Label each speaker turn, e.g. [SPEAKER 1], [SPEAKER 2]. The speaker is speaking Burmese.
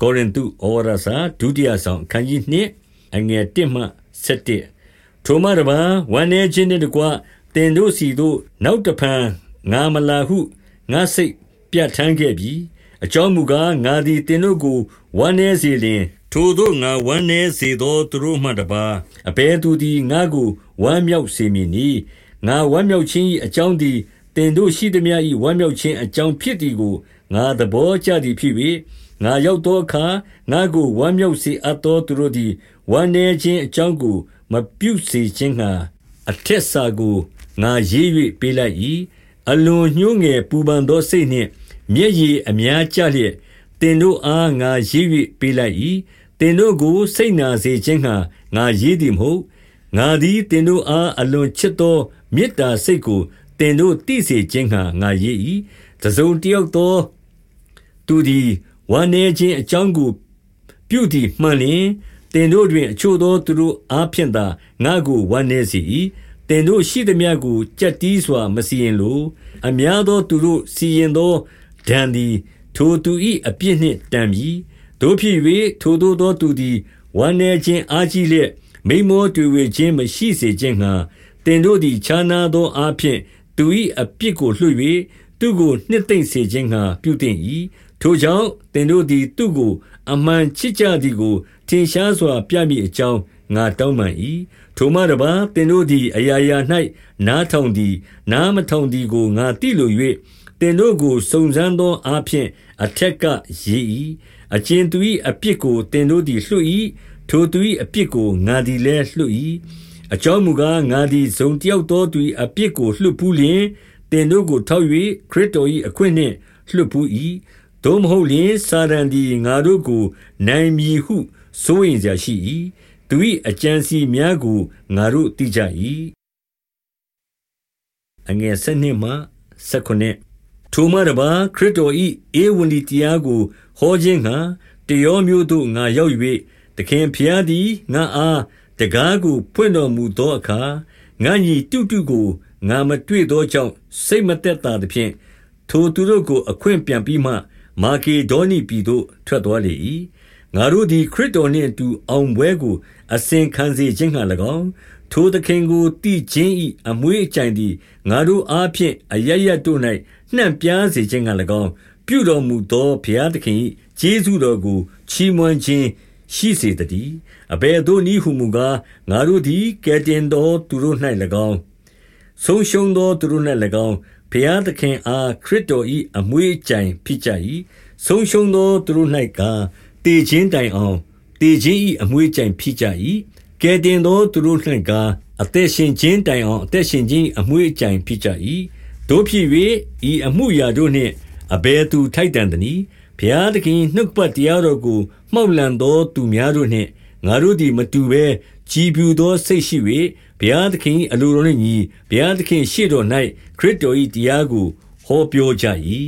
[SPEAKER 1] ကောရိန္သုဩဝါဒစာဒုတိယဆောင်အခန်းကြီး2အငယ်1မှ7ထိုမှတပါဝမ်းနေခြင်းနှင့်တကွတင်တို့စီတို့နောက်တဖန်ငါမလာဟုငါစိတ်ပြတ်ထန်းခဲ့ပြီအကြောင်းမူကားငါသည်တင်တို့ကိုဝမ်းနေစေလျင် ထိုတို့ငါဝမ်းနေစေသောသူတို့မှတပါအဘဲသူသည်ငါကိုဝမ်းမြောက်စေမည်နီငါဝမ်းမြောက်ခြင်း၏အကြောင်းသည်တင်တို့ရှိသည်များ၏ဝမ်းမြောက်ခြင်းအကြောင်းဖြစ်သည်ကိုငါသဘောကျသည်ဖြစ်၍ ငါရောက်သောအခါငါကိုဝမ်းမြောက်စေအပ်သောသူတို့သည်ဝမ်းနည်းခြင်းအကြောင်းကိုမပြုစေခြင်းငှါအထက်စာကိုငါရေး၍ပေးလိုက်၏အလွန်ညှိုးငယ်ပူပန်သောစိတ်နှင့် မျက်ရည်အများကျလျက်တင်တို့အားငါရေး၍ပေးလိုက်၏တင်တို့ကိုစိတ်နာစေခြင်းငှါငါရေးသည်မဟုတ်ငါသည်တင်တို့အားအလွန်ချစ်သောမေတ္တာစိတ်ကိုတင်တို့သိစေခြင်းငှါငါရေး၏တစုံတယောက်သောသူသည် ဝမ်းနည်းခြင်းအကြောင်းကို ပြုသည်မှန်လျင်တင်တို့တွင်အချို့သောသူတို့အားဖြင့်သာငါကိုဝမ်းနည်းစေ၏တင်တို့ရှိသည်များကိုကြက်တီးစွာမစီရင်လိုအများသောသူတို့စီရင်သောဒဏ်သည်ထိုသူ၏အပြစ်နှင့်တန်ပြီတို့ဖြစ်၍ထိုတို့သောသူသည်ဝမ်းနည်းခြင်းအားကြီးလျက်မိမောတွေ့ဝေခြင်းမရှိစေခြင်းငှာတင်တို့သည်ခြားနာသောအားဖြင့်သူ၏အပြစ်ကိုလွှတ်၍ သူကိုနှစ်သိမ့်စေခြင်းငှာပြုတင်၏ထိုကြောင့်သင်တို့သည်သူ့ကို အမှန်ချစ်ကြသည်ကို ထင်ရှားစွာ ပြမည်အကြောင်းငါတောင်းပန်၏။ထိုမှတပါးသင်တို့သည်အရာရာ၌နားထောင်သည်၊နားမထောင်သည်ကိုငါသိလို၍၊သင်တို့ကိုစုံစမ်းသောအားဖြင့်အထက်ကရေး၏။အကြင်သူ၏အပြစ်ကိုသင်တို့သည်လွှတ်၏။ထိုသူ၏အပြစ်ကိုငါသည်လည်းလွှတ်၏။အကြောင်းမူကား၊ငါသည်တစုံတယောက်သောသူ၏အပြစ်ကိုလွှတ်ဘူးလျှင်၊သ င်တို့ကိုထောက်၍ခရစ်တော်၏အခွင့်နှင့်လွှတ်ဘူး၏သို့မဟုတ်လျှင်စာတန်သည်ငါတို့ကို နိုင်မည်ဟုစိုးရိမ်စရာရှိ၏သူ၏အကြံစီများကိုငါတို့သိကြ၏အငယ်7မှ19ထိုမှတပါခရစ်တော်၏ဧဝံဂေလိတရားကိုဟောခြင်းငှာတရောမျိုးသို့ငါရောက်၍သခင်ဖျားသည်ငါအားတကားကိုဖွင့်တော်မူသောအခါငါညီတုတုကို ငါမတွေ့သောကြောင့်စိတ်မသက်သာသဖြင့်ထိုသူတို့ကို အခွင့်ပြန်ပြီးမှ မာကေဒေါနိပြည်သို့ထွက်သွားလေ၏ငါတို့သည်ခရစ်တော်နှင့်အတူအောင်ပွဲကို အစဉ်ခံစေခြင်းငှါ၎င်းထိုသခင်ကိုတည်ခြင်း၏အမွေးအကြိုင်သည်ငါတို့အားဖြင့်အရရတို့၌နှံ့ပြားစေခြင်းငှါ၎င်းပြုတော်မူသောဘုရားသခင်၏ကျေးဇူးတော်ကိုချီးမွမ်းခြင်းရှိစေတည်းအဘယ်သို့နည်းဟုမူကားငါတို့သည်ကဲတင်သောသူတို့၌၎င်း ဆုံးရှုံးသောသူတို့၌၎င်းဘုရားသခင်အားခရစ်တော်၏အမွေးအကြိုင်ဖြစ်ကြ၏ဆုံးရှုံးသောသူတို့၌ကားတေခြင်းတိုင်အောင်တေခြင်း၏အမွေးကြိုင်ဖြစ်ကြ၏ကဲတင်သောသူတို့၌ကားအသက်ရှင်ခြင်းတိုင်အောင်အသက်ရှင်ခြင်းအမွေးအကြိုင်ဖြစ်ကြ၏တို့ဖြစ်၍ဤအမှုရာတို့နှင့်အဘယ်သူထိုက်တန်သနည်းဘုရားသခင်နှုတ်ပတ်တရားတော်ကိုမှောက်လန့်သောသူများတို့နှင့်ငါတို့သည်မတူဘဲ ကြည်ဖြူသောစိတ်ရှိ၍ဘုရားသခင်အလိုတော်နှင့်ညီဘုရားသခင်ရှေ့တော်၌ခရစ်တော်၏တရားကို ဟောပြောကြ၏